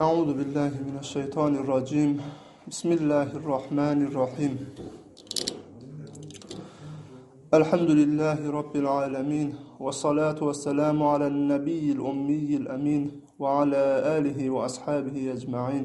أعوذ بالله من الشيطان الرجيم بسم الله الرحمن الرحيم الحمد لله رب العالمين والصلاة والسلام على النبي الأمي الأمين وعلى آله وأصحابه أجمعين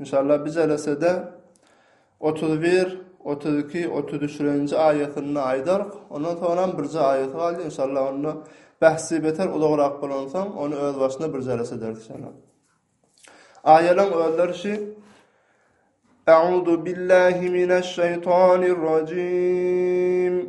Inşallah biz elesede otuz bir, otuz iki, otuz üçürenji aýatyny-da aýdark, ondan soňram birje aýaty galdy, inşallah onda bähsi beter uzagrak bolansoň, ony öz başyna birje elese ederis inşallah. Aýalaň özleri şi A'uzubillahiminaşşaýtanirrajim.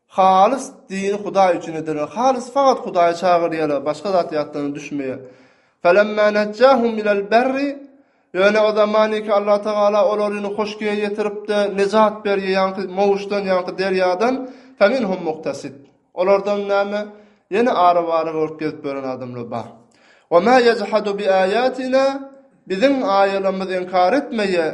Halys dini Hudaý üçin ederler. Halys fakat Hudaýa çagyrýarlar, başga zat ýatlaryna düşmeýär. Felemma najjahum ilal berri Ýöne o zamaniki Allah Tagala olaryny hoşgüýe ýetiripdi, nejat berýär, ýaňky mowuşdan, ýaňky derýadan, feminhum muktasid. Olardan näme? Ýene ara-bara bolup gezip ýören adamlar bar. Wema ýejhadu biaýatina Biziň aýalarymyzy inkar etmeýär,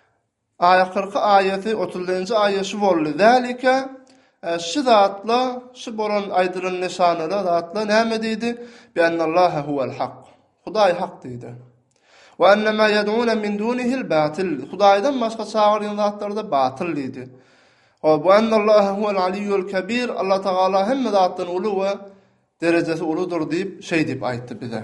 Ahyyrky aýaty, otuzynjy aýa şu boldy, Zalika, şu zatla, şu bolan, aýdylan nyşanala, zatla, näme diýdi, Biannallaha huwal hak, Hudaý hak diýdi. Ve enne ma yed'une min dunihil batil. Hudaýdan başga çagyrýan zatlarda batyl diýdi. Ve bu ennallaha huvel aliyyul kebir. Allah Tagala hemme zatdan uly ve derejesi uludyr diýip şeý diýip aýtdy bize.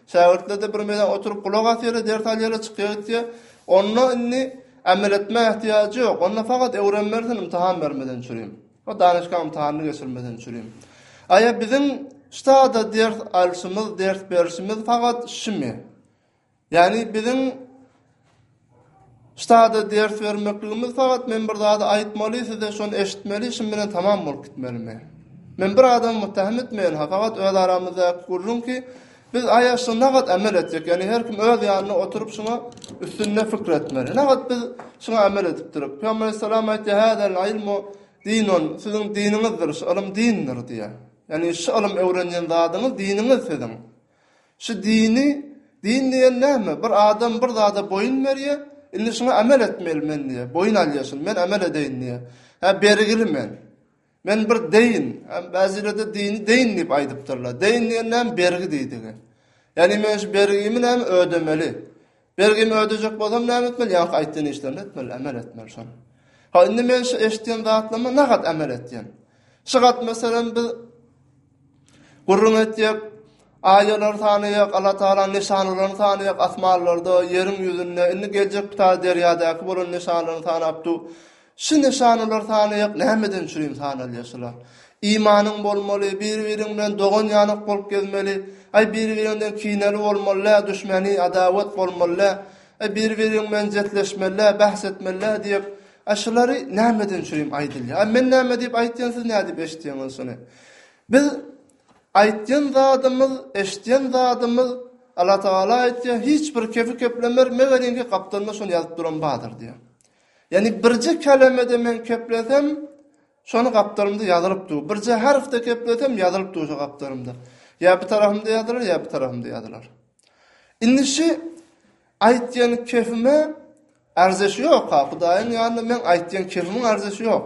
Şägirtler-de bir mele oturyp gulak asýarlar, ders alýarlar, çykýar-gitýär. Onda indi amel etmäge ähtiýajy ýok. Onda fakat öwrenmelisin ymtahan bermeden çürim. O danyşgaň ymtahanyny geçirmeden çürim. Aýa biziň ştada ders alşymyz, ders berşimiz fakat şimi? Ýagny biziň Ştada ders bermekligimiz fakat men bir zady aýtmaly size şony eşitmeli işim bilen tamam bolup gitmelimi. Men bir adamy muttahym etmeýenha fakat öz aramyzdaky gürrüň ki biz aýaşyň nagat amel etjek ýagny her kim öz ýanynda oturyp şuňa üstünde fikir etmeli nagat biz şuňa amel edipdirik pygamber aleyhissalam aýtdy hadal ilmu dinun siziň diniňizdir şu ylym dindir diýýär ýagny şu ylym öwrenýän zadyňyz diniňiz siziň Şu dini, din diýen näme? Bir adam bir zada boýun berýä, indi şuňa amel etmeli men diýä, boýun alýa şuny, men amel edeýin diýä. Hä, bergili men. Men bir deýin, hä, bäzilerde dini deýin diýip aýdypdyrlar. Deýin diýen näme? Bergi diýdigi. Ýagny men şu bergimi näme ödemeli? Bergimi ödejek bolsam näme etmeli? Ýa aýtdyň işlerini etmeli, emel etmeli şol. Ha indi men şu eşitdiýen zatlaryma nagat emel etýän. Şu gat meselem biz gurrun etjek, aýalar sanaýak, Allah Taala nyşanlaryny sanaýak asmanlarda, ýeriň ýüzünde, indi geljek ta derýadaky bolan nyşanlaryny sanapdy. Şu nyşanalar sanaýak nämeden çürim sanalýar şular? Imanyň bolmaly, biri-biriň bilen dogan ýanak bolup gezmeli, aý biri-biriňden kineli bolmalylä, düşmeni, adawat bolmalylä, aý biri-biriň bilen jetleşmelilä, bäs etmelilä diýip, aý şulary nämeden çürim aýdylýar? Aý men näme diýip aýtýan siz nädip eşitýäňiz şuny? Biz aýtýan zadymyz, eşitýän zadymyz Alla Tagala aýtýar, hiç bir kefi keplemer, megeriňki gapdalynda şony ýazyp duran bardyr diýýär. Ýagny birje keleme-de men keplesem, şony gapdalymda ýazylyp dur. Birje harf-de keplesem, ýazylyp dur şo gapdalymda. Ýa bir tarapymda ýazylar, ýa bir tarapymda ýazylar. Indi şi aýtýan kefime arzeş ýok-a, Hudaýyň ýanynda meň aýtýan kefimiň arzeşi ýok.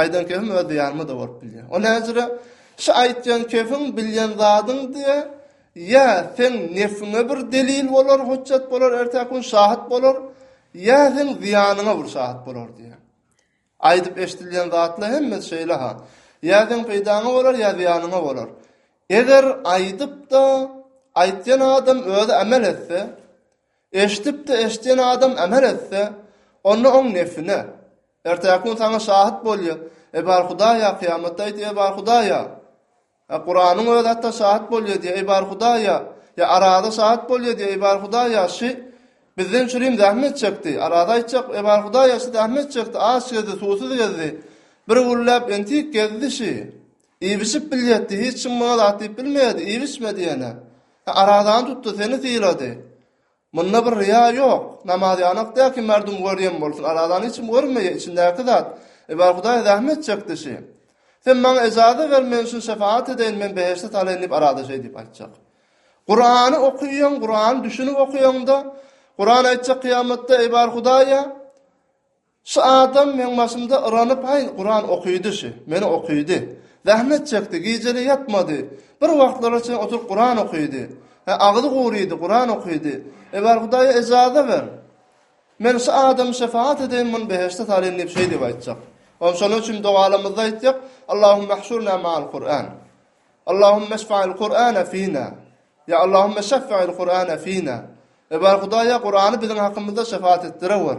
Aýdan keyfim öz diýarymda-da bolup bilýär. O näjüre, şu aýtýan keyfiň bilýän zadyň diýe, ýa seň nefiňe bir delil bolar, hujjat bolar, ertäki gün şahyt bolar, ýa seň zyýanyňa bir şahyt bolar diýe. Aýdyp eşidilýän zatlar hemmesi şeýle-ha. Ýa seň peýdaňa bolar, ýa zyýanyňa bolar. Eger aýdyp-da, aýtýan adam özi amel etse, Eşidip-de eşidýän adam emel etse, onda oň nefsine. Ertäki gün saňa şahyt bolýa, Eý, bar Hudaý-a, kyýamatda aýt, Eý, bar Hudaý-a! Ýa Kuranyň özi hatda şahyt bolýa diýýä, Eý, bar Hudaý-a! Ýa Araza şahyt bolýa diýýä, Eý, bar Hudaý-a, şi, bizden çürim zähmet çekdi! Araza aýtjak, Eý, bar Hudaý-a, şi zähmet çekdi, aç gezdi, suwsuz gezdi, bir gürläp entik gezdi şi! Iýibişip bilýätdi, hiç kim muňa zat diýip bilmeýärdi, iýip-içmedi ýene. Arazany tutdy, seni sylady. Munda bir ryýa ýok. Namaz ýanak däl ki, merdum görýän bolsun. Arazany hiç kim görmeýär, içindäki zat. Ebal Hudaý rähm etjek kişi. Sen maňa ejaza ber, men şuny şepagat edeýin, men behişde talaýyn diýip araza şeý diýip aýtjak. Kurany okaýaň, Kurany düşünip okaýaňda, Kuran aýtjak kyýamatda Ebal Hudaýa, Şu adam meň başymda yranypaýyn Kuran okydy şu, meni okydy. Zähmet çekdi, gijeli ýatmady. Bir wagtlara çen oturyp Kuran okydy. Hä, agzy gurydy, Kuran okydy. Ebär Hudaýa ejaza ber. Men şu adamy şefagat edeýin, muny behişde salaýyn diýip şeý diýip aýtjak. Ony şonuň üçin dogalamyzda aýtjak, Allahümme hşurna ma'al Kur'an. Allahümme şfa'il Kur'ane fina. Ýa Allahümme şeffe'il Kur'ane fina. Ebär Hudaýa Kurany biziň hakymyzda şefagat etdirewer.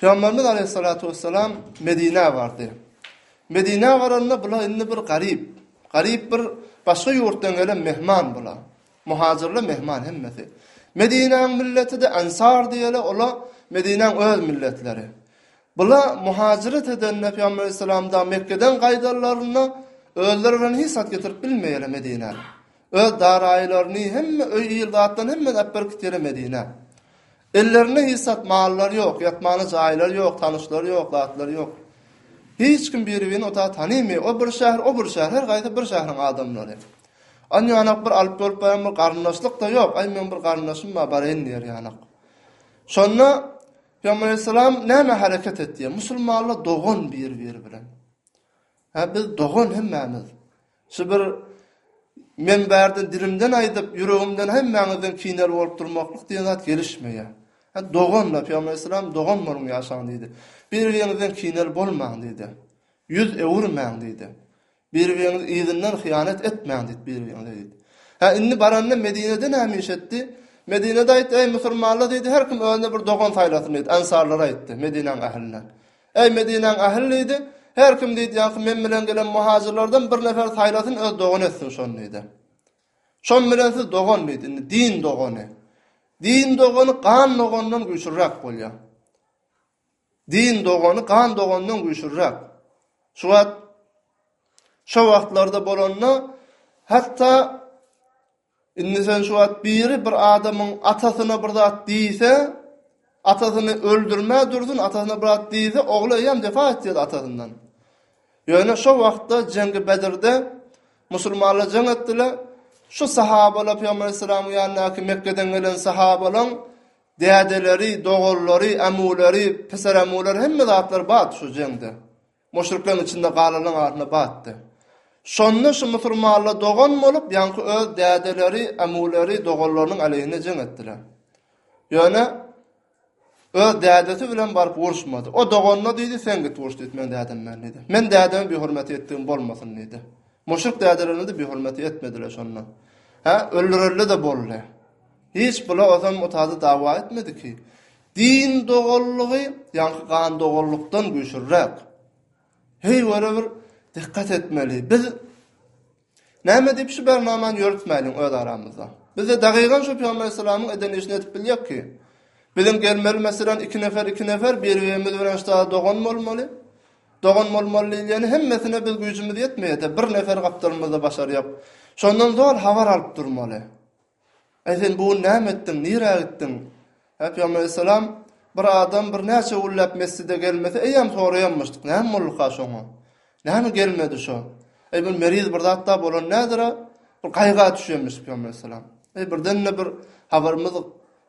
Pygamberimiz Aleyhissalatu vesselam Medinä bardy. Medinä baranda bula indi bir garyp, garyp bir başga ýurtdan gelen mehman bula. Muhajyrlar mehman hemmesi. Medinäň milleti-de Ansar diýeli, ola Medinäň öz milletleri. Bula muhajyrat edende Pygamber Aleyhissalam da Mekgeden gaýdanlarynda özleri bilen hiç zat getirip bilmeýele Medinä. Öz daraýylaryny hemme öý il zatlaryny hemme alyp berip gitýele Medinä. Ellerinde hiç zat mallary ýok, ýatmana jaýlary ýok, tanyşlary ýok, zatlary ýok. Hiç kim biri-birini o taýda tanymy, o bir şäher, o bir şäher, her gaýsy bir şäheriň adamlary. An ýanak bir alyp bolup barýan bir garyndaşlyk-da ýok, aý meň bir garyndaşym bar, baraýyn diýer ýanak. Şonda Pygamber alaýhyssalam näme hereket etýär? Musulmanlar dogan biri-biri bilen. Hä biz dogan hemmämiz. Şu bir meň bärde dilimden aýdyp, ýüregimden hemmäňizden kinel bolup durmaklyk diýen zat gelişmeýär. Hä, dogan-la, Pygamber aleyhisselam, dogan boluň ýaşaň diýdi. Bir-biriňizden kinel bolmaň diýdi. Ýüz öwürmäň diýdi. Bir-biriňizi yzyndan hyýanat etmäň diýdi bir-biriňize diýdi. Hä, indi baranda Medinede näme iş etdi? Medinede aýtdy, eý, musurmanlar diýdi, her kim özüne bir dogan saýlasyn diýdi, ansarlara aýtdy, Medinäň ähline. Eý, Medinäň ähli diýdi, her kim diýdi, ýaňky men bilen gelen muhajyrlardan bir nefer saýlasyn, öz dogany etsin şony diýdi. Şon bilen siz dogan diýdi, indi din dogany. Din dogany gan dogandan güýçlüräk bolýar. Din dogany gan dogandan güýçlüräk. Şu wagt, şu wagtlarda bolanda, hatda Indi sen şu wagt biri bir adamyň atasyna bir zat diýse, atasyny öldürmä dursun, atasyna bir zat diýse, ogly eýýäm defa etýärdi atasyndan. Ýöne şo wagtda Jengi Bedirde musulmanlar jeň etdiler, şu sahabalar Pygamber Aleyhisselamyň ýanyndaky Mekgeden gelen sahabalaň dädeleri, doganlary, ämuleri, piserämuleri hemme zatlar bardy şu jeňde. Muşrikleriň içinde galanyň arasynda batdy. Şonda şu musulmanlar dogan bolup, ýaňky öz dädeleri, ämuleri, doganlarynyň aleýhine jeň etdiler. Ýöne öz dädesi bilen baryp uruşmady. O doganyna diýdi, Sen git uruş diýdi, meň dädem bilen diýdi. Men dädeme bihurmaty etdigim bolmasyn diýdi. Muşrik dädelerine-de bihurmaty etmediler şonda. Hä, öldürerli-de boldy. Hiç bula ozam o taýda dawa etmedi ki. Din doganlygy ýaňky gan doganlykdan güýçlüräk. Heý görä bir dikkat etmeli. Biz Näme diýip şu bernamany ýörütmäýliň öz aramyzda. Bizde dagygan şu pygamber salamyň eden işini edip bilýäk ki. Biziň gelmeli meselem iki nefer iki nefer biri birimiz bilen şda dogan bolmaly. Dogan bolmaly diýilýäni hemmesine biz güýjümiz ýetmeýärde bir nefer gapdalymyzda başarýak. Şondan zol habar alyp durmaly. Äý, sen bu gün näme etdiň, nirä gitdiň? Hä, pygamber aleýhissalam, bir adam birnäçe günläp mesjide gelmese, eýýäm soraýanmyşdyk, näme bolduka şoňa? Näme gelmedi şo? Äý, bir meriz bir zatlar bolan nädira? Bir gaýga düşenmiş pygamber aleýhissalam. Äý, birden-de bir habarymyz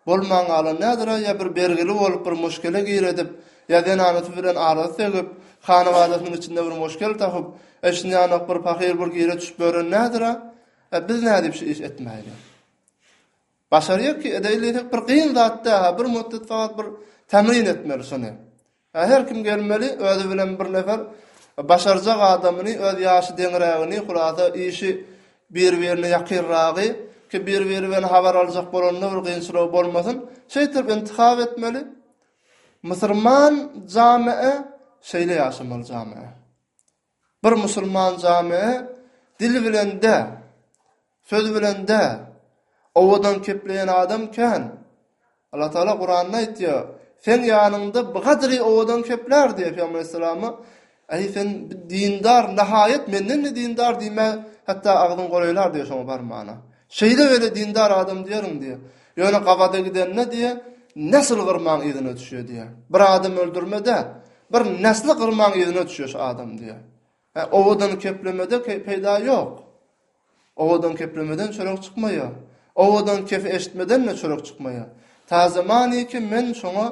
bolman galan nädira? Ýa bir bergili bolup, bir muşkele giredip, ýa zenanasy bilen arasy tegip, hanabadasynyň içinde bir muşkel tapyp, eşidýänok, bir pahyr bir gire düşüp ýören nädira? Hä, biz nädip şu iş etmäýle? Başarýak ki, edäýli diýsek, bir gyn zat däl-hä, bir mutdat faqat bir tämrin etmeli şuny. Hä, her kim gelmeli, özi bilen bir nefer başarjak adamyny, öz ýaşy deňrägini, hulasa, işi bir-birine ýakynragy, ki, bir-biri bilen habar aljak bolanda bir gynçylygy bolmasyn, şeýtip intihap etmeli. Musurman jamiy şeýle ýaşamaly jamiy. Bir musulman jamy dil bilen däl, söz bilen däl, owadan kepleýän adam kän. Allah Tagala Kuranda aýtýar, Seň ýanyňda bigadry owadan keplär diýýär Pygamber Aleyhissalama, Äý sen dindar, nahaýat menden-de dindar diýmäge hatda agzyň golaýlar diýýär şoňa barmana. Şeýle welin dindar adam diýerin diýýär. Ýöne gabada gidende diýýär, nesil gyrmaň yzyna düşýär diýýär. Bir adam öldürme däl, bir nesli gyrmaň yzyna düşýär şu adam diýýär. Hä, owadan keplemede peýda ýok. Owadan keplemeden çörek çykmaýar. Owadan kefe eşitmeden-de çörek çykmaýar. Ta zaman iki men şoňa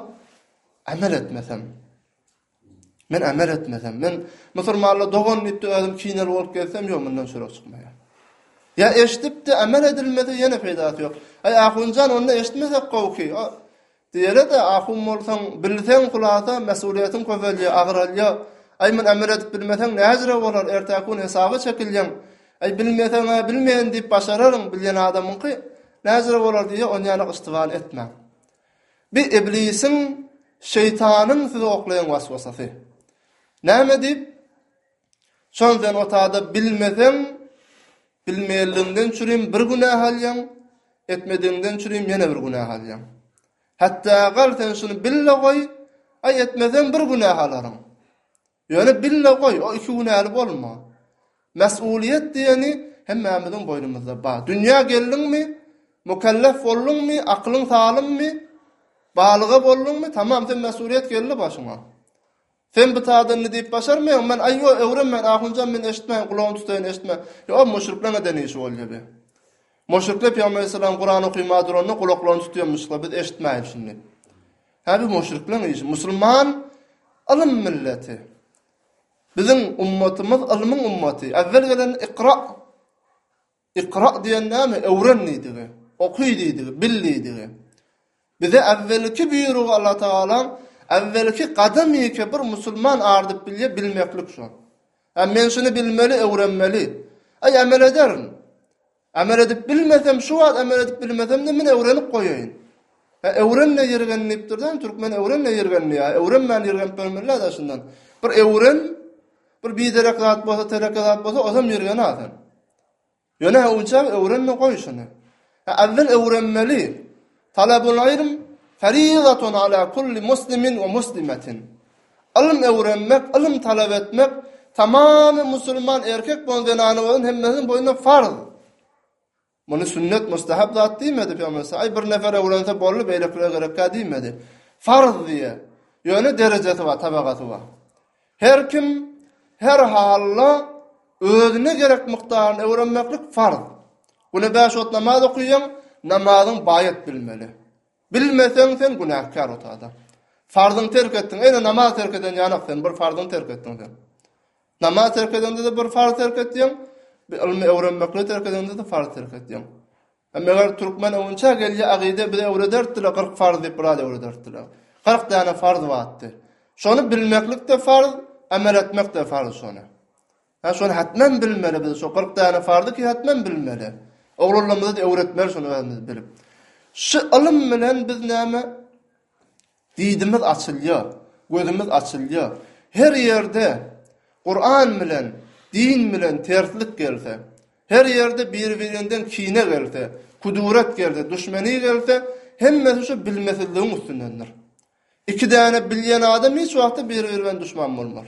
amel etmesem. Men emel etmesem, men musurmanla dogan diýipdi özüm kinel bolup gezsem ýok mundan çörek çykmaýar. Ýa eşdipdi emel edilmese ýene peýdasy ýok. Aý ahunjan onda eşitmesek gowuky. Diýerede ahun bolsaň bilseň hulasa mesulyýetiň köpelýär, agralýar. Aý men emel edip bilmeseň näjire bolar erteki gün hesaba çekilýäň. Aý bilmeseň a bilmeýän diýip başararyň bilýän adamyňky näjire bolar diýýär onýanlyk yştyban etmäň. Bu Iblisiň, Şeýtanyň size oklaýan waswasasy. Näme diýip? Şony sen otada bilmeseň, bilmeýänligiňden çürim bir günäh alýaň, etmedigiňden çürim ýene bir günäh alýaň. Hatda gal sen şuny bil-de goý, aý etmeseň bir günäh alaryň. Ýöne bille goý, o ikigünäli bolma. Mes'ulyýet diýeni hemmämiziň boýnumyzda bar. Dünýä geldiňmi, mükellef bolduňmy, akylyň salymmy, balyga bolduňmy, tamam, sen mes'ulyýet geldi başyňa. Sen bu taýdan ne diýip başarmaýaň, men, aý, ýo, öwren men, ahunjan men eşitmäýin, gulagymy tutaýyn, eşitmäýin. Ýo, o müşrikleň eden işi bolýa bi. Müşrikler pygamber aleyhisselam Kuran okyma duranda gulaklaryny tutýamyşla, biz eşitmäýin şindi. Harby müşrikleriň işi. Musulman ylym milleti. Biziň ummatymyz ylmyň ummaty. Äwwel gelen ikra. Ikra diýen näme? Öwren diýdigi. Oky diýdigi, bil diýdigi. Bize äwwelki buýrugy Allah Taala äwwelki gadam ýeke bir musulman ardyp bilýär bilmeklik şu. Hem men şuny bilmeli, öwrenmeli. Aý amel ederin. Amel edip bilmesem şu wagt amel edip bilmesem de men öwrenip goýaýyn. Ha öwrenme ýirgen diýipdir de türkmen öwrenme ýirgen diýýär. Ha öwrenmän ýirgenip bolmazlar da şundan. Bir öwren bir biderek zat bolsa tereke zat bolsa ozam ýirgen ha sen. Ýöne ha unçam öwrenme goý şuny. Ha awvel öwrenmeli. Talabul ilm faridatun ala kulli muslimin we muslimatin. Ylym öwrenmek, ylym talap etmek tamamy musulman erkek bolan zenany bolan hemmesiniň boýnuna farz. Muny sünnet, mustahab zat diýmedi Pygamberimiz saw. Aý bir nefer öwrense boldy, beýlekilere gerekkä diýmedi. Farz diýýär. Ýöne derejesi bar, tabagasy bar. Her kim, her halda özüne gerek mukdaryny öwrenmeklik farz. Güne bäş wagt namaz okaýaň, namazyň baýat bilmeli. Bilmeseň sen günäkär ot adam. Farzyňy terk etdiň, ene namaz terk eden ýanak sen, bir farzyňy terk etdiň sen. Namaz terk edeňde-de bir farz terk etdiň, bir ylmy öwrenmeklik terk edeňde-de farz terk etdiň. Meger türkmen öwünçä gelýä agyde bize öwrederdiler kyrk farz diýip biraz öwrederdiler. Kyrk däne farz batdy. Şony bilmeklikde farz, amel etmekde farz şony. Ha şony hatmen bilmeli biz şo kyrk däne farz ki hatmen bilmeli. Oglanlarymyza öwretmeli şony özümiz bilip. Şu ylym bilen biz näme Didimiz açylýar, gözümiz açylýar. Her ýerde Kuran bilen, din bilen terslik gelse, her ýerde biri-birinden kine gelse, kudurat gelse, duşmeni gelse, hemmesi şu bilmesizligiň üstündendir. Iki däne bilýän adam hiç wagtda biri-biri bilen duşman bolmaz.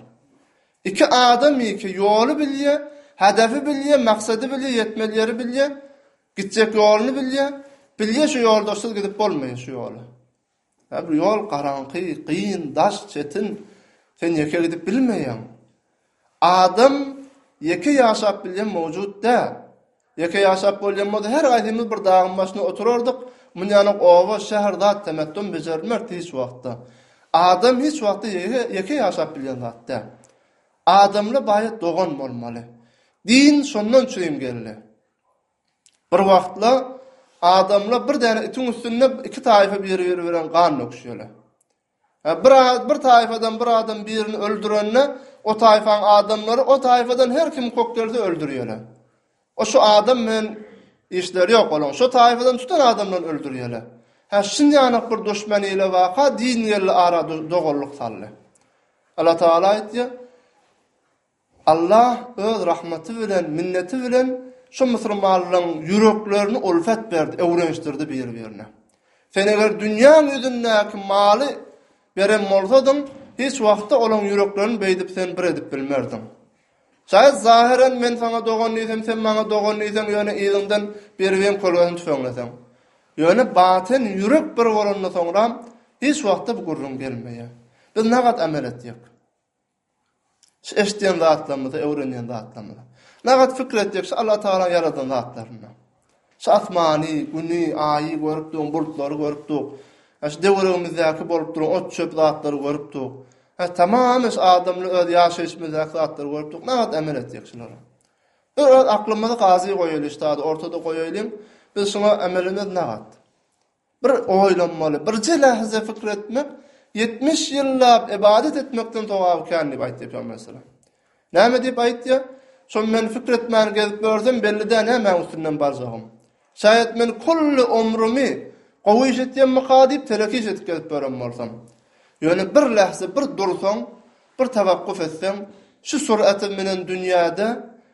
Iki adam iki ýoly bilýär, hedefi bilýär, maksady bilýär, ýetmeli ýeri bilýär, gitjek ýoluny bilýär, bilýär şu ýoldaşsyz gidip bolmaýar şu ýoly. Hä, bu ýol garaňky, gyn, daş, çetin. Sen ýeke gidip bilmeýäň. Adam ýeke ýaşap bilýän mowjut däl. Ýeke ýaşap bolýan bolsa, her gaýsymyz bir dagyň başynda oturardyk, munýanok oba, şäher zat temettom bejerilmerdi hiç wagtda. Adam hiç wagtda ýeke ýaşap bilýän zat däl. Adamla baýat dogan bolmaly. Din şondan üçin geldi. Bir wagtlar adamlar bir däne itiň üstünde iki taýfa biri-biri bilen gan döküşýärler. Bir bir taýfadan bir adam birini öldürende, o taýfaň adamlary o taýfadan her kim kok gelse öldürýärler. O şu adam bilen işleri ýok olaň, şo taýfadan tutan adamlaryny öldürýärler. Hä, şinjanak bir duşman ile waka diýn geldi ara doganlyk saldy. Alla Taala aýtýar, Allah öz rahmaty bilen, minneti bilen şu musulmanlaryň ýüreklerini ulfat berdi, öwrenişdirdi bir-birine. Sen eger dünýäň ýüzündäki maly beren bolsadyň, hiç wagtda olaň ýüreklerini beýdip sen bir edip bilmerdiň. Şaýat zahiren men saňa dogan diýsem, sen maňa dogan diýseň, ýöne yzyňdan Beribem kölgesini tüfeňleseň. Ýöne batyn ýürek bir bolanda soňram hiç wagtda bu gürrüň gelmeýär. Biz nagat amel etjek. Şu eşidýän zatlarymyza, öwrenýän zatlarymyza. Nähak pikir etjek şu Allatagalaň ýaradan zatlaryna. Şu asmany, güni, aýy görüp duruň, bulutlary görüp dur. Ýa şu töweregimizdäki bolup duran ot-çöp zatlary görüp dur. Hä, tamamy şu adamly öz ýaşaýşymyzdäki zatlary görüp dur. Nähak emel etjek şulara. Bir öz aklymyzy gazy goýaly, üstad, ortada goýaýlyň. Biz şuňa emelimiz nähak? Bir oýlanmaly, birje lähze pikir etmek ýetmiş ýyllap ybadat etmekden sogaby kän diýip aýtýar Pygamber saw. Näme diýip aýtýar? Şo men pikir etmän gezip ýörsem belli däl nämäň üstünden barjagym. Şaýat men külli omrumy gowy iş etýämmika diýip telek iş edip gezip ýören bolsam. Ýöne bir lähze bir dursaň, Bir tawakkuf etseň, şu surata minen dünýäde,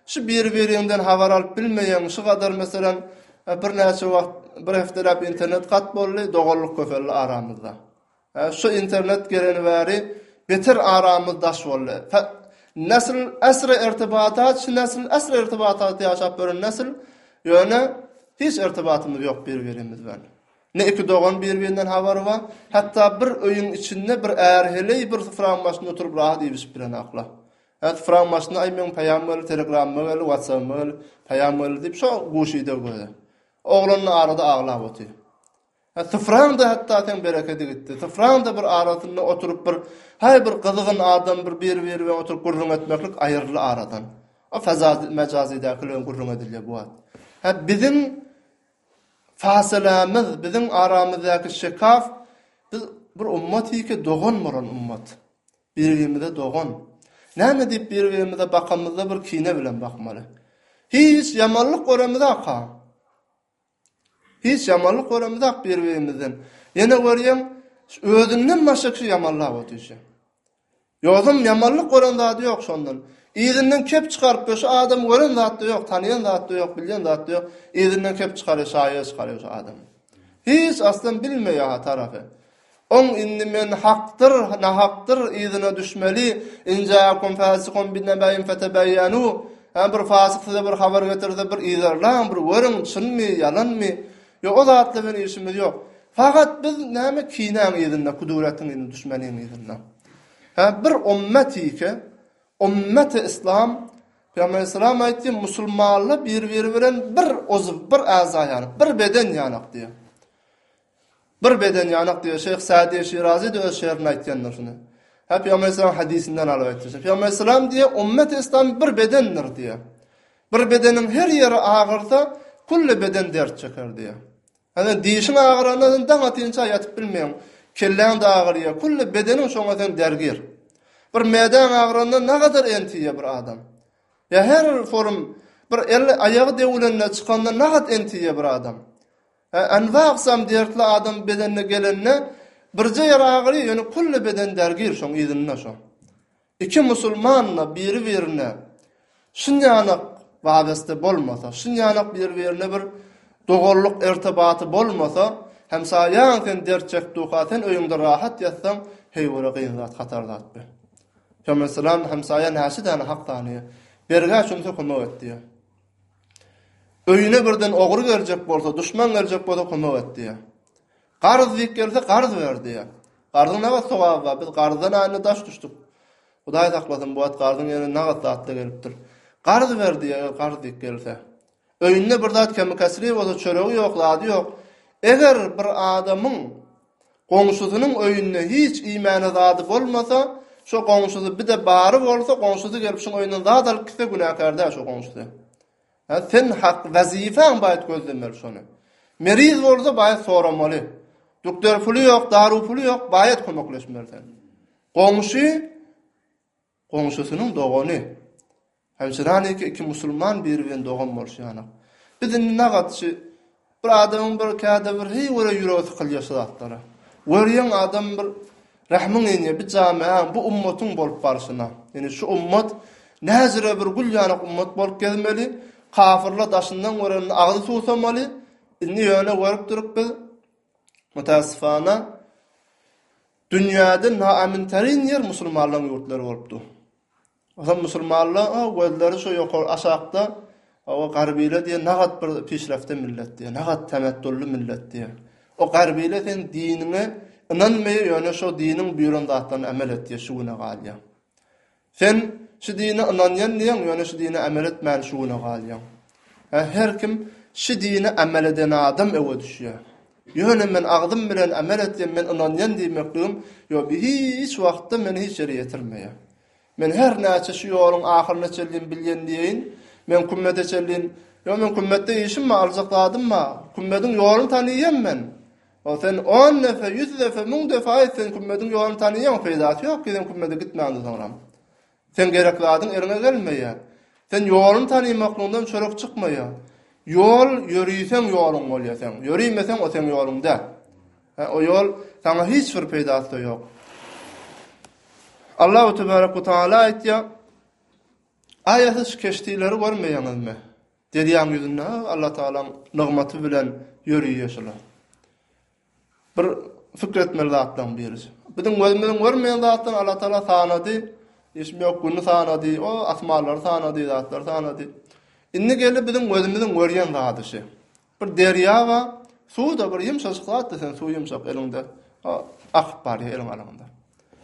şu biri-biriňden habar alyp bilmeýäň, şu gadar meselem, birnäçe wagt, bir hepdeläp internet gat boldy, doganlyk köpeldi aramyzda. Hä, şu internet geleni bäri beter aramyz daş boldy. Hä, nesil asry irtibatat, şu nesil asry irtibatat ýaşap ýören nesil, ýöne hiç irtibatymyz ýok biri-birimiz bilen. Ne iki dogan bir-birinden habary bar, hatda bir öýüň içinde bir är heleý bir syfraň başynda oturyp rahat iýip-içip bilenoklar. Hä, syfraň başynda, aý, meň paýam geldi, telegramma geldi, watsabymma geldi, paýam geldi diýip, şo guşyda gözi. Oglan-da arada aglap otyr. Hä, syfraň-da hatda seň berekedi gitdi. Syfraň-da bir arasynda oturyp bir, haý, bir gyzygyn adam bir bir-biri bilen oturyp gürrüň etmeklik aýryldy aradan. O fezazy, mejazydäki bilen gürrüň edilýär bu wagt. Hä, biziň Fasylamyz, biziň aramyzdaky şekaf, biz bir ummat hiki, dogan bolan ummat. Biri-birimize dogan. Näme diýip biri-birimize bakamyzda bir kine bilen bakmaly. Hiç ýamanlyk göremizak-ha. Hiç ýamanlyk göremizak biri-birimizden. Ýene görýäň, özünden başga kişi ýamanlap otyr şe. Ýogsam ýamanlyk bolan zady ýok şondan. Yzyndan kep çykarypda şu adamy gören zatda ýok, tanaýan zatda ýok, bilýän zatda ýok, yzyndan kep çykarýa, şaýa çykarýa şu adamy. Hiç aslam bilmeýa ha tarapy. Oň indi men hakdyr, nahakdyr yzyna düşmeli, in ja'akum fasiqun bi nebe'in fetebeýenu, ha bir fasyk size bir habar getirse bir yzarlaň, bir görüň, çynmy, ýalanmy, Ýok o zatla bilen işimiz ýok. Fakat biz näme kinäň yzynda kuduretiň yzynda düşmeniň yzynda. Hä bir ummet ýeke ummeti islam Pygamber aleyhisselam aýtdy musulmanlar bir biri bilen bir uzv bir aza ýaly bir beden ýalak diýýär. Bir beden ýalak diýýär şeýh Sadi Şirazi de öz şerinde aýtýandyr şuny. Hä Pygamber aleyhisselam hadisinden alyp aýtdy. Pygamber aleyhisselam diýýär ummeti islam bir bedendir diýýär. Bir bedeniň her ýeri agyrsa, külli beden dert çeker diýýär. Ýagny dişiň agyranda sen daň atynça ýatyp bilmeýäň. Kelläň-de agyrýar, külli bedeniň şoňa sen dergir. Bir mädäň agyranda nagadar entiýär bir adam. Ýa her forum bir eli, aýagy döwülende, çykanda nagat entiýär bir adam. Enwa-aksam dertli adam bedenine gelende birje ýer agyrýar, ýöne külli beden dergir şoň yzynda şo. Iki musulman-da biri-birine şunýanak wabeste bolmasa, şunýanak biri-birine bir doganlyk irtibaty bolmasa, hemsaýaň sen dert çekdüka, sen öýüňde rahat ýatsaň, heý ora gyn zat, hatar zat be. Peygamberimiz salam hemsaýa näçe däne hak sanyýa. Bergä şunça kömek et diýýär. Öýüne birden ogry geljek bolsa, duşman geljek bolsa kömek et diýýär. Garz diýip gelse garz ber diýýär. Garzyň nabat sogaby bar. Biz garzdan aýna daş düşdük. Hudaý saklasyn bu wagt garzyň ýerine nabat zatda gelipdir. Garz ber diýýär eger garz diýip gelse. Öýünde bir zat kemi-kesiri bolsa çöregi ýok zady ýok. Eger bir adamyň goňşusynyň öýünde hiç iýmäne zady bolmasa şo goňşusy bide bary bolsa goňşusy gelip şuň öýünden zat alyp gitse günäkär däl şo goňşusy. Hä sen hak wezifäň baýat gözlemeli şony. Meriz bolsa baýat soramaly. Dükder puly ýok, daru puly ýok, baýat kömekleşmeli sen. Goňşy goňşusynyň dogany. Hemşirani ki iki musulman biri bilen dogan bolşýanok. Biz indi nagatçy Bir adamyň bir käde bir heý görä ýüregi sykylýar şu zatlara. Görýäň adam bir rahmyň inýär bu jamiaň bu ummatyň bolup barşyna. Ýani şu ummat näjire bir gül ýanak ummat bolup gezmeli, kafyrlar daşyndan görenini agzy suwsamaly. Indi ýöne görüp duryk biz mutasyfana dünýäde naäminterin ýer musulmanlaryň ýurtlary bolupdy. Yslam musulmanlaryň o gözleri şu ýokary aşakda o garbile diýen nagat bir pişrefte millet diýen nagat temetdully millet diýen o garbile sen diniňe ynanmaýa ýöne şo diniň buýran zatlaryna emel et diýen şu güne galýaň sen şu dine ynanýan diýen ýöne şu dine emel etmän şu güne galýaň he her kim şu dine emel eden adam öwe düşýär ýöne men agzym bilen emel etýän men ynanýan diýmekligim ýo bi hiç wagtda meni hiç ýere ýetirmeýär. Men her näçe şu ýoluň ahyryna çenlin bilýän diýeýin, men kümmete çenlin, ýok, men kümmetde işim bar, aljak zadym bar, kümmediň ýoluny tanýan men. Ol sen on depe, ýüz depe, müň depe aýt, sen kümmediň ýoluny tanýaň, peýdasy ýok, giden kümmede gitme indi soňram. Seň gerek zadyň eliňe gelmeýär. Sen ýoluny tanaýmaklygyňdan çörek çykmaýar. Ýol, ýöriseň ýoluň bolýar seň, ýörimeseň o seň ýoluň däl. Hä, o ýol, saňa hiç bir peýdasy-da ýok. Allahu tebarek we taala aýtýar, Aý-a siz keşdileri görmeýäňizmi? Derýaň ýüzünde Alla tagalaň nygmaty bilen ýörüýä şular. Bir pikir etmeli zatlaň birisi. Biziň gözümiziň görmeýän zatlaryny Alla tagala sanady, ismi ýok güni sanady, o asmanlary sanady, zatlary sanady. Indi geldi biziň gözümiziň görýän zady şu. Bir derýa bar, suw-da bir ýumşajyk zatdy, sen suw ýumşak eliňde akyp barýar eliň araňda.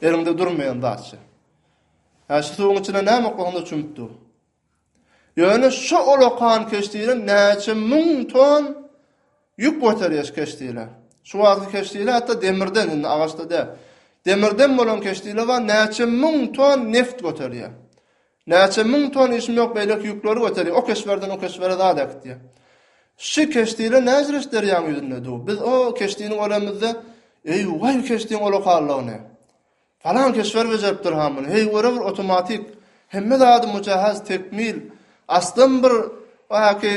Eliňde durmaýan zatça. Hä, şu suwuň içine näme okasynda çümüp dur. Ýöne şu olakan keşdiler näçe müň ton ýük göterýär keşdiler. Şu wagtky keşdiler hatda demirden, indi agaçda däl. Demirden bolan keşdiler bar, näçe müň ton neft göterýär. Näçe müň ton işim ýok beýleki ýükleri göterýär, o keşberden o keşbere zat äkitýär. Şi keşdiler näjreş derýaň ýüzünde du, biz o keşdini göremizde, eý waý keşdiň o lokallygyny. Falan keşber bejeripdir ha muny, heý göre bir otomatik, hemme zady mujahaz, tekmil, aslam bir o haki,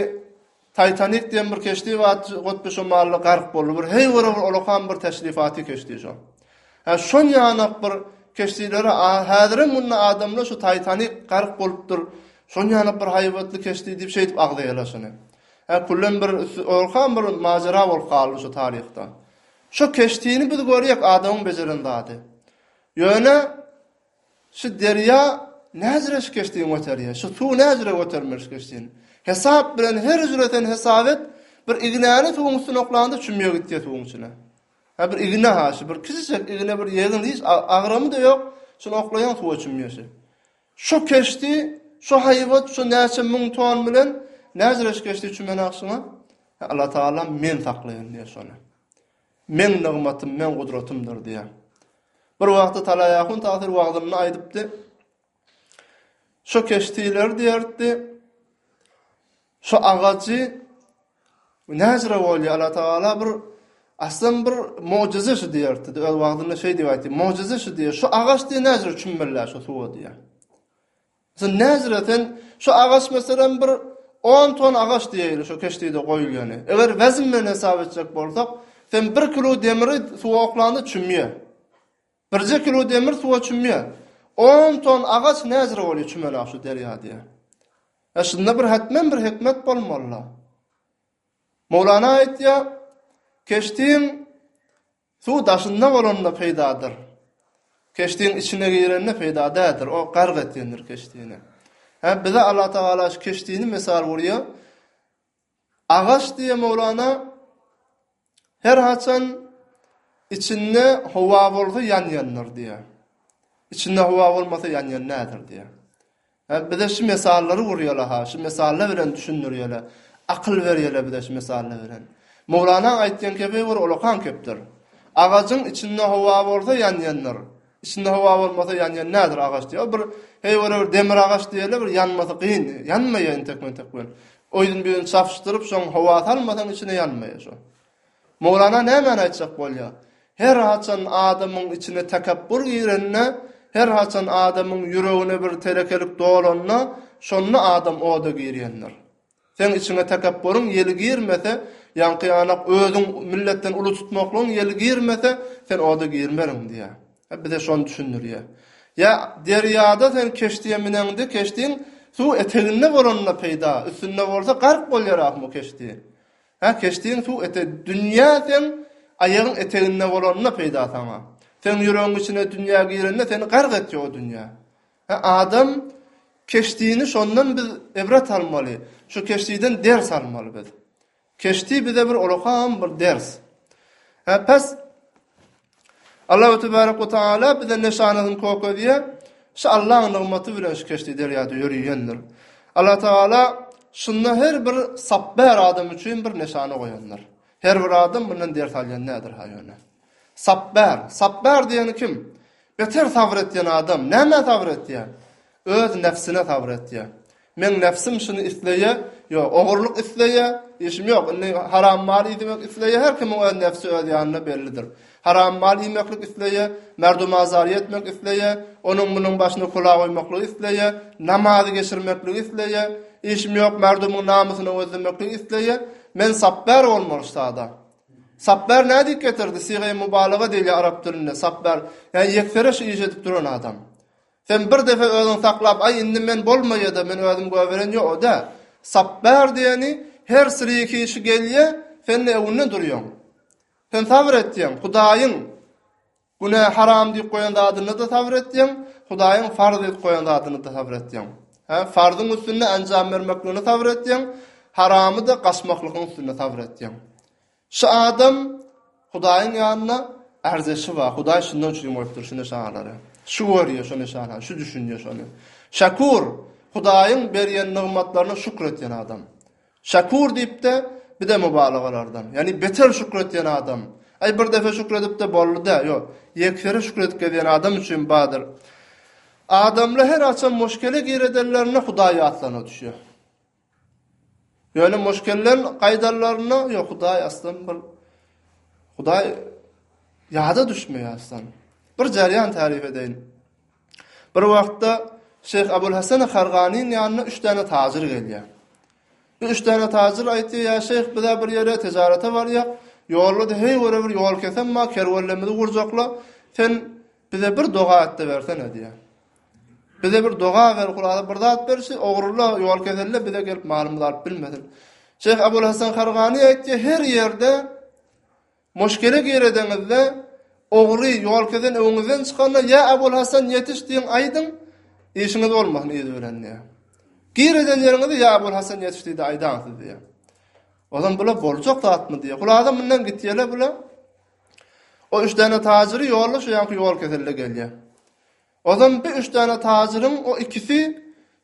Taýtanik diýen bir keşdi bardy, gutby şomalla gark boldy. Bir heý görä bir olakan bir teşrifaty keşdi şo. Hä şon ýanak bir keşdilere häzirem munna adamlar şu Taýtanik gark bolupdyr. Şon ýanak bir haýbatly keşdi diýip şeýdip agzaýarlar şony. Hä kullem bir olakan bir majara bolup galdy şu taryhda. Şo keşdini biz görýek adamyň bejeren zady. Ýöne Şu derýa näjireş keşdin göterýär, şu suw näjire götermeş keşdin. Hesap bilen her hüjre sen hesap et, bir ignäni suwuň üstüne oklanda çümýä gitýär suwuň içine. Ha bir igne ha şu bir kiçijek igne bir ýegin hiç agramy-da ýok, şuny oklaýaň suwa çümýär şu. Şu keşdi, şu haýbat şu näçe müň ton bilen näjireş keşdi çümenok şuňa? Allatagalam men saklaýan diýýär şony. Meň nygmatym meň gudratymdyr diýýär. Bir wagtda Talaý ahun tasyr wagzynda aýdypdy. Şu keşdileri diýerdi. Şu agajy näjre bolýar Allah Taala bir Aslan bir mucize şu diýerdi. Öz wagtynda şeý diýip aýtdy. Mucize şu diýýär. Şu agaç diýýär näzir üçin bilýär şu suwa diýýär. Sen näzire sen şu agaç meselem bir on ton agaç diýeli şu keşdide goýulýany. Eger wezn bilen hesap etjek bolsak, sen bir kilo demiri suwa oklanda çümýä. Birje kilo demir suwa çümýä. On ton agaç näzire bolýa çümelä şu derýa diýä. E şunda bir hetmen bir hikmet bolmalyla. Mowlana aýtýa, keşdiň Suw daşynda bolanda peýdadyr. Keşdiň içine girende peýda däldir, o gark etýändir keşdini. Hä, bize Allah Tagala şu keşdini mysal urýar. Agaç diýen Mowlana her haçan içinde howa bolsa ýanýandyr diýýär. Içinde howa bolmasa ýanýan däldir diýýär. Hä bize şu mesallary gurýala-ha, şu mesalla bilen düşündirýele, akyl berýele bize şu mesalla bilen. Mowlanaň aýtýan kebi bir ulakan kepdir. Agajyň içinde howa bolsa ýanýandyr. Içinde howa bolmasa ýanýan nädir agaç diýýär. O bir heý görä bir demir agaç diýeli bir ýanmasy kyn, ýanmaýar entek-mentek bilen. Oýun-buýun çapyşdyryp şoň howa salmasaň içine ýanmaýar şo. Mowlana nämäni aýtjak bolýar? Her haçan adamyň içine tekepbur girende, her haçan adamyň ýüregine bir telekelik dolanda, şonda adam oda girýändir. Seň içiňe tekepburyň ýeli girmese, ýaňky ýanak özüň milletden uly tutmaklygyň ýeli girmese, sen oda girmeriň diýýär. Hä, bize şony düşündirýär. Ýa derýada sen keşdiýe mineňde, keşdiň suw eteginde bolanda peýda, üstünde bolsa gark bolýar ahmy keşdi. Hä, keşdiň suw ete, dünýä seň aýagyň eteginde bolanda peýda saňa. Seň ýüregiň içine dünýä girende seni gark etjek o dünýä. Hä, adam keşdini şondan biz ibrat almaly, şu keşdiden ders almaly biz. Keşdi bize bir ulakam bir ders. Hä, pes. Allahu tebarek we taala bize nyşanasyny kokodýar, şu Allaň nygmaty bilen şu keşdi derýada ýöriýendir. Alla taala şunda her bir sapbär adam üçin bir nyşana goýandyr. Her bir adam bundan ders alýan däldir-ha ýöne. Sapbär, sapbär diýeni kim? Beter sabr etýän adam, nämä sabr etýär? Öz nebsine sabyr etýär. Meň nebsim şuny isleýär, ýo, ogurlyk isleýär, işim ýok, indi haram mal iýdimek isleýär, her kimiň öz nebsi öz ýanynda bellidir. Haram mal iýmeklik isleýär, merdum azary ýetmek isleýär, onuň munuň başyna kula goýmaklygy isleýär, namazy geçirmekligi isleýär, işim ýok, merdumuň namysyna gözlemekligi isleýär. Men sapbär bolmaly şu sada. Sapbär nä diýip getirdi? Sigaýy mubalaga diýilýär arap dilinde, sapbär, ýa ýeksere şu işi edip duran adam. Sen bir depe özüň saklap aý indi men bolmaýada men özüm göberen ýo o dä sapbär diýeni her sri kişi gelýä sende öwünde durýoň sen sabr etýäň hudaýyň günä haram diýip goýan zadynda da sabr etýäň hudaýyň farz diýip goýan zadynda da sabr etýäň hä farzyň üstünde enjam bermekligini sabr etýäň haramy da gaçmaklygyň üstünde sabr etýäň Şu adam Hudaýyň ýanynda arzeşi bar. Hudaý şundan üçin goýupdyr şu nyşanlary. Şu görýär şu nyşanlary, şu düşünýär şony. Şakur, Hudaýyň berýän nygmatlaryna şükür etýän adam. Şakur diýip-de, bir-de mubalagalardan. Ýagny beter şükür etýän adam. Aý bir depe şükür edip-de boldy-da, ýok. Ýeksere şükür edip gezýän adam üçin bardyr. Adamlar her haçan muşkele giredenlerinde Hudaý ýatlanyna düşýär. Ýöne muşkenleriň gaýdanlarynda ýok hudaý aslan bir hudaý ýada düşmeýär aslan. Bir jarýan tarif edeýin. Bir wagtda Şeýh Abul Hasana Karganyň ýanyna üç däne tažyr gelýär. Bu üç däne tažyr aýtýar, ýa şeýh biza bir ýere tijarata barýak, ýolda-da heý görä bir ýol kesem bar, kerwenlerimizi gurjaklar, sen Bize bir doga etde bersene diýär. Bize bir doga ber Kurada bir zat berşi ogrulla ýol keselle bize gelip malymyzy alyp bilmesin. Şeyh Abul Hasan Kargani aýtdy her ýerde muşkele giredeňizde ogry ýol kesen öňüňizden çykanda ýa Abul Hasan ýetiş diýiň aýdyň işiňiz bolmasyn yz bilen diýär. Gireden ýeriňizi ýa Abul Hasan ýetiş diýdi aýdaňyz diýär. Ozan bula boljak zatmy diýär. Kurada mundan gitýele bula. O üç däne tažyry ýolda şu ýanky ýol keselde gelýär. Ozam bi üç däne tažyryň o ikisi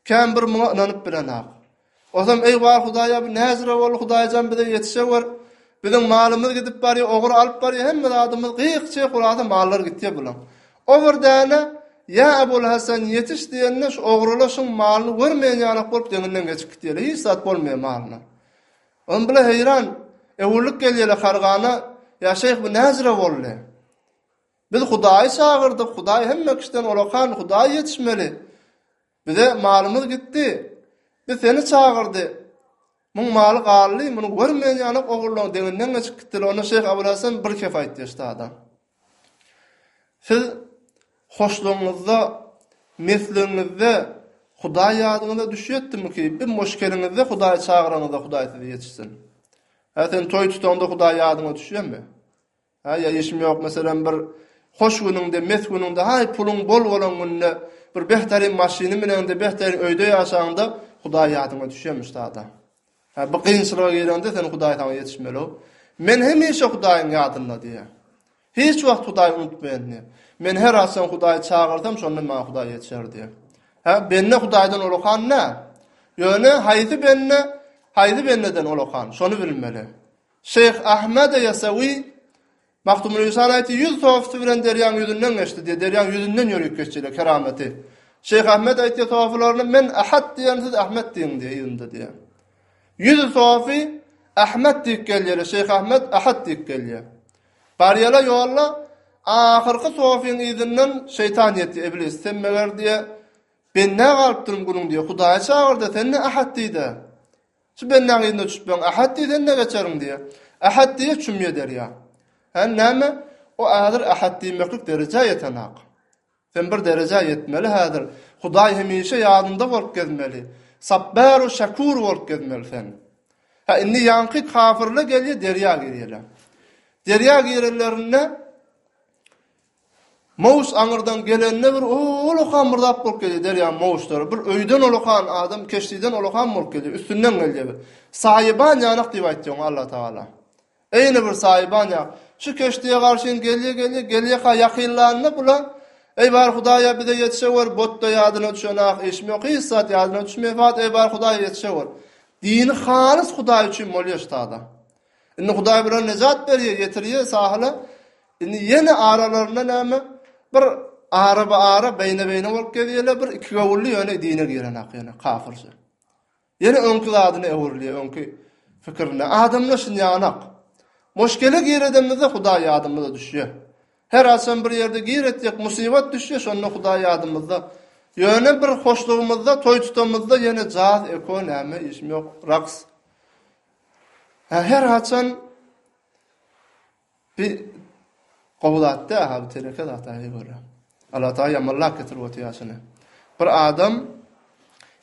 kän bir muňa ynanyp bilenok. Ozam eý bar Hudaýa bi näjre boldy Hudaýjan bize ýetişewer. Biziň malymyz gidip barýa ogry alyp barýa hemme zadymyz gyýk çyýk hulasa mallar gitýa bulaň. O bir däne ýa Ebul Hasan ýetiş diýende şu ogryla şuň malyny görmeýän ýalak bolup deňinden geçip gitýäle hiç zat bolmaýa malyna. Ony bile heýran, öwürlik gelýele kargana, Ýa şeýh bu näjre boldy? Biz Hudaýy çagyrdyk, Hudaý hemme kişiden olakan, Hudaý ýetişmeli. Bize malymyz gitdi. Biz seni çagyrdy. Muň maly galdy, muny görmeýän ýanok ogurlaň deňinden geçip gitdiler, onda şeýh Abul Hasan bir kep aýtdy, Üstadam. Siz hoşlugyňyzda, mesligiňizde Hudaý ýadyňyza düşýetdimiki? Bir moş keliňizde Hudaýy çagyraňyzda Hudaý sizi ýetişsin. Hä, sen toý tutaňda Hudaý ýadyňa düşýärmi? Hä, ýa işim ýok, meselem, bir hoş günüňde, mes günüňde, haý, puluň bol bolan günde, bir behterýn maşyny mineňde, behterýn öýde ýaşaňda Hudaý ýadyňa düşýärmiş zada? Hä, bir kynçylyga girende sen Hudaý saňa ýetişmeli-ow. Men hemişe Hudaýyň ýadynda diýýär. Hiç wagt Hudaýy unutmaýan diýýär. Men her haçan Hudaýy çagyrsam, şonda maňa Hudaý ýetişer diýýär. Hä, bende Hudaýdan ullakan näl? Ýöne haýsy bende, haýsy bendeden ullakan, şony bilmeli. Şeýh Ahmede Ýesewi Magtymguly ýusan aýtdy, Ýüz sofisy bilen derýaň ýüzünden geçdi diýýär, derýaň ýüzünden ýörüp geçjekler, kerameti. Şeýh Ahmet aýtýar sofilaryna, Men Ahad diýýän, siz Ahmet diýiň diýýär, yzynda diýýär. Ýüz sofi Ahmet diýip gelýärler, Şeýh Ahmet Ahad diýip gelýär. Barýarlar ýolda, ahyrky sofiň yzyndan şeýtan ýetýär, iblis, Sen meger diýýär, bendä galypdyryn günüň diýýär, Hudaýy çagyr-da, sen-de Ahad diý-de. Şu bendaň yzyna düşüp ben Ahad diýsende geçerin diýýä. Ahad diýýä çümýä derýa. Hä näme? O häzir Ahad diýmeklik derejä ýetenak. Sen bir derejä ýetmeli häzir. Hudaý hemişe ýadyňda bolup gezmeli. Sabbar-u şakur bolup gezmeli sen. Hä indi ýaňky kafirle gelýä derýa girýäle. Derýa girenlerinde Mowş aňyrdan gelende bir olakan bir zat bolup gelýär derýanyň mowşlary. Bir öýden olakan adam keşdiden olakan bolup gelýär. Üstünden gelýär bir. Saýyban ýanak diýip aýtdy oňa Allatagala. Eýni bir saýyban ýa. Şu keşdiýe garşyn gelýär gelýär gelýärka ýakynlanda bula Eý bar Hudaýa bize ýetişeweri botda ýadyna düşen ah işim ýok hiç zat ýadyna düşmeýär fakat eý bar Hudaýa ýetişeweri. Dini halys Hudaý üçin bolýar ştada. Indi Hudaý bular nejat berýär, ýetirýär sahyla. Indi ýene aralarynda näme? Bir araba ara beýne-beýne bolup gezýärler, bir iki göwünli ýöne dine girenok ýöne kafirçe. Ýene öňki zadyna öwrülýär, öňki pikirine. Adamlar şinýanak. Muşkele giredemizde Hudaý ýadymyza düşýär. Her haçan bir ýerde gir etjek musibat düşýär, şonda Hudaý ýadymyzda. Ýöne bir hoşlugymyzda, toý tutamyzda ýene jaz, eko, näme, işim ýok, raks. Hä her haçan bi gowy zat dä ha bi teneke zat ha he görä. Allah Taala ýamanlap getirip otyar şuny. Bir adam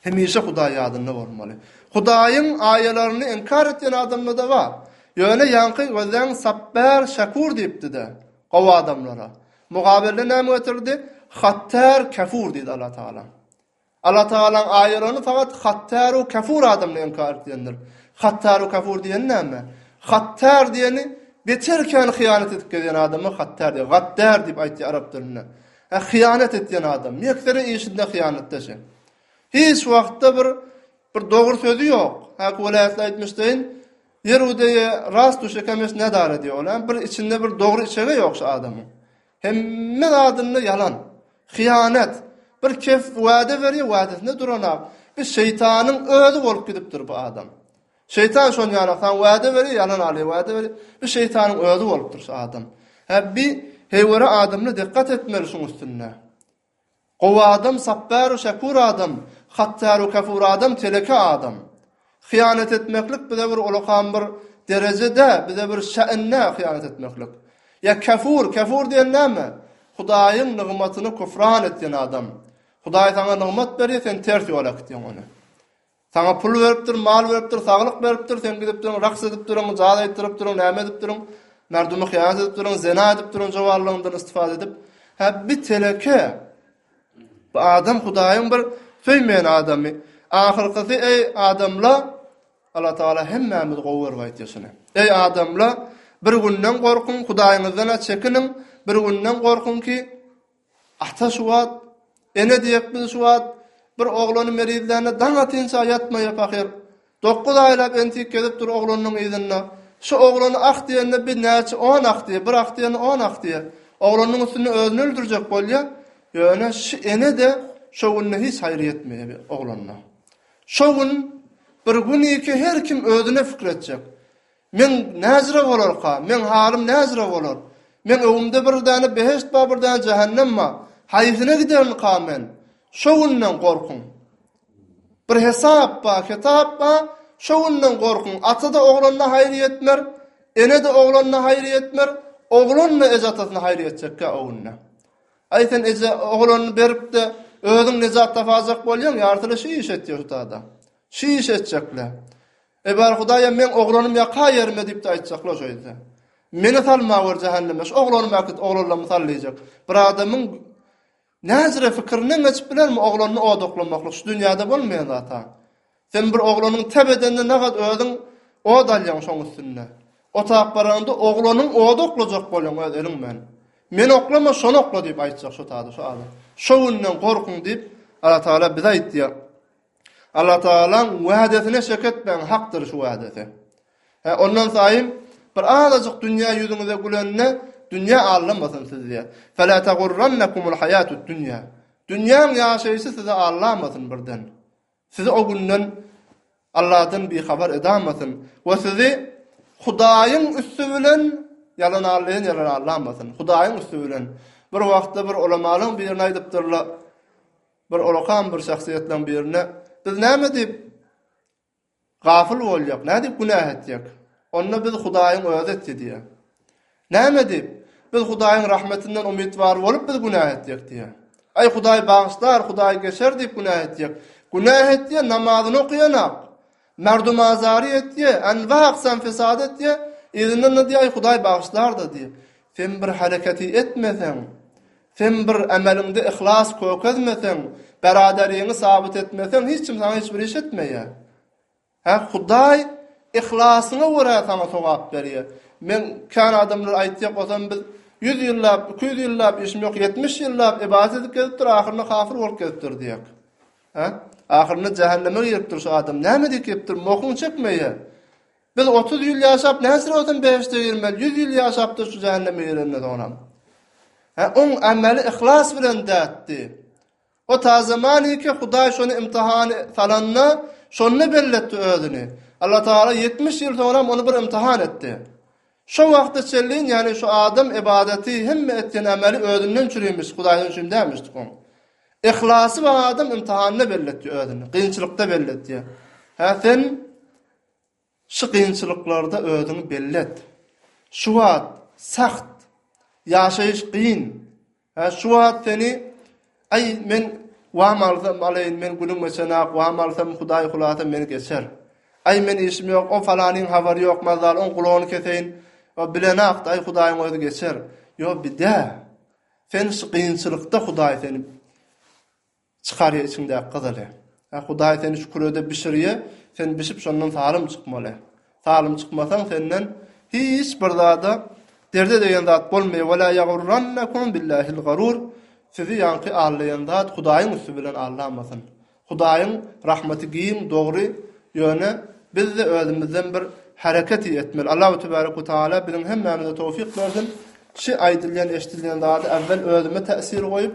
hemişe Hudaý ýadynda bolmaly. Hudaýyň aýalaryny inkar etýän adamlarda ba. Ýöne ýaňky gözleň Sapber Şakur diýipdi dä gowy adamlara. Mugabelde näme getirdi? Hattar Kafur diýdi Allah Taala. Allatagalaň aýyrany fakat Hattaru Kafur adamyny inkar etýändir. Hattaru Kafur diýeni näme? Hattar diýeni beter kän hyýanat edip gezýän adama Hattar diýýär. Gaddar diýip aýtýar arap dilinde. Hä, hyýanat etýän adam. Ýek-sene işinde hyýanatda şe. Hiç wagtda bir bir dogry sözi ýok. Häki welaýatly aýtmyşdaýyn, Ýer udeýe rast duşekem eş ne dar edýär. Ol hem bir içinde bir dogry içege ýok şu adamyň. Hemme zadynda ýalan, hyýanat. Bir kes wada berýär, wadasynda duranok. Bir şeýtanyň özi bolup gidipdir bu adam. Şeýtan şon ýaly saň wada berýär, ýalan alýar, wada berýär. Bir şeýtanyň özi bolupdyr şu adam. Hä bi heýwara adamlar dikkat etmeli şuň üstünde. Gowy adam sapbäru şäkur adam hatdäru kefur adam teleke adam. Hyýanat etmeklik bize bir ulakam bir dereje dä bize bir şä'n dä hyýanat etmeklik. Ýa kefur, kefur diýen näme? Hudaýyň nygmatyny küfran etýän adam. Hudaý saňa nygmat berýär sen ters ýola gitýäň ony. Saňa pul beripdir, mal beripdir, saglyk beripdir, sen gidip duruň, raks edip duruň, jaz aýtdyryp duruň, näme edip duruň, merduma hyýanat edip duruň, zina edip duruň, jowarlygyňdan istifada edip. Hä, bir teleke. Bu adam Hudaýyň bir söýmeýän adamy. Ahyrkysy, eý, adamla, Allah Tagala hemmämizi gowy görüp aýtýar şuny. Eý, adamla, bir günden gorkuň, Hudaýyňyzdan-a çekiniň, bir günden gorkuň ki, Ata şu wagt, ene diýek biz şu wagt, bir oglany merizlände daň atynça ýatmaýar pahyr. Dokuz aýlap entik gezip dur oglanynyň yzynda. Şu oglany ah diýende biz näçe on ah diýer, bir ah diýende on ah diýer. Oglanynyň üstünde özüni öldürjek bolýar. Ýöne şu ene-de şo günde hiç haýry ýetmeýär bir oglanyna. Şo gün, bir gün-iki her kim özüne pikir etjek. Meň näjre bolarka? Meň halym näjre bolar? Meň öňümde bir däne behişt bar, bir däne jähennem bar. Haýsyna giderinka men? Şo günden gorkuň. Bir hesap bar, kitap bar, şo günden gorkuň. Ata-da oglana haýyr ýetmer, ene-de oglana haýyr ýetmer, oglan-da eje-atasyna haýyr ýetjekkä o günde. Aý, sen eje oglanyny berip-de, özüň nejat tapajak bolýaň, ýartyly şi iş etýär şu tada. Şi iş etjek-le. E, bar Hudaýam, meň oglanym ýaka ýerime diýip-de aýtjaklar şo ýerde. Meni sal mawer jähenneme, şu oglanymy äkit, oglanlarymy sal diýjek. Bir adamyň näzire pikirinden geçip bilermi oglanyny odaklamaklyk, şu dünýäde bolmaýan zat-a. Sen bir oglanyň tä bedenine nagad özüň od alýaň şoň üstünde. Otap baranda oglanyň od oklajak bolýaň öz eliň bilen. Meni oklama, şony okla diýip aýtjak şo tada şo adam. Şo günden gorkuň diýip, Allatagala bize aýtýar. Allatagalaň wädesine şek etmäň, hakdyr şu wädesi. Hä, ondan saýyn bir azajyk dünýä ýüzüňize gülende, dünýä aldamasyn sizi. Fela tagurrannakumul haýatud dünýä. Dünýäň ýaşaýşy sizi aldamasyn birden. Sizi o günden Alladan bihabar edamasyn we sizi Hudaýyň üsti bilen ýalan allaýan ýerlere aldamasyn. Hudaýyň üsti bilen. Bir wagtda bir ulamalaň birine aýdypdyrlar. Bir olakan bir şahsyýetleň birine Biz näme diýip gafyl boljak, nädip günäh etjek? Onda biz Hudaýyň özi etdi diýýär. Näme diýip, biz Hudaýyň rahmetinden umytwar bolup biz günäh etjek diýýär. Aý Hudaý bagyşlar, Hudaý geçer diýip günäh etjek. Günäh etýän, namazyny okaýanak. Merdum azary etýä, anba haksam fesat etýä, yzyndan-da diýäý Hudaý bagyşlar-da diýä. Sen bir hereketi etmeseň, sen bir emeliňde yhlas kökezmeseň, beraderiňi sabyt etmeseň hiç kim saňa hiç bir iş etmeýä. Hä, Hudaý yhlasyňa görä saňa sogap berýä. Men kän adamlar aýtýa gosam biz ýüz ýyllap, iki ýüz ýyllap işim ýok, ýetmiş ýyllap ybadat edip gezipdir, ahyrynda kafir bolup gezipdir diýäk. Hä? Ahyrynda jähenneme giripdir şu adam. Näme diýip giripdir? Mohuň çekmeýä. Biz otuz ýyl ýaşap, näçe bolsam behişde girmeli, ýüz ýyl ýaşapdyr şu jähenneme girende soňam. Hä, oň ameli yhlas bilen dätdi. O tazamaniki Hudaý şony imtihany salanda, şonda belletdi özüni. Alla Tagala ýetmiş ýyl soňam ony bir imtihan etdi. Şo wagta çenlin, ýagny şu adam ybadaty, hemme etýän ameli özünden çürimiş, Hudaýdan üçin dälmiş tugun. Yhlasy bar adam ymtahanda belli etýär özüni, kynçylykda belli etýär. Hä sen şu kynçylyklarda özüňi belli et. Şu wagt sagt, ýaşaýyş kyn. Hä, şu wagt seni, Aý, men wam alsam alaýyn, men günüň meçenä wam alsam, Hudaý hulasa meni geçer. Aý, men işim ýok, o falanyň habary ýok, mazal oň gulagyny keseýin, o bilenakdy, aý, Hudaýyň özi geçer. Ýo, bidä. Sen şu gynçylykda Hudaý seni. Çykarýa içiňdäki gyzyly. Hä, Hudaý seni şu kürede bişirýä, sen bişip şondan salym çykmaly. Salym çykmasaň, senden hiç bir zada, derde degen zat bolmaýar. Wela ýagurrannakum billahil garur. Sizi ýaňky aldaýan zat Hudaýyň üsti bilen aldamasyn. Hudaýyň rahmaty giň, dogry, ýöne biz-de özümizden bir hereketi etmeli. Allahu tebarek we taala biziň hemmämize towfyk bersin. Şi aýdylýan, eşidilýän zady äwwel özüme täsir goýup,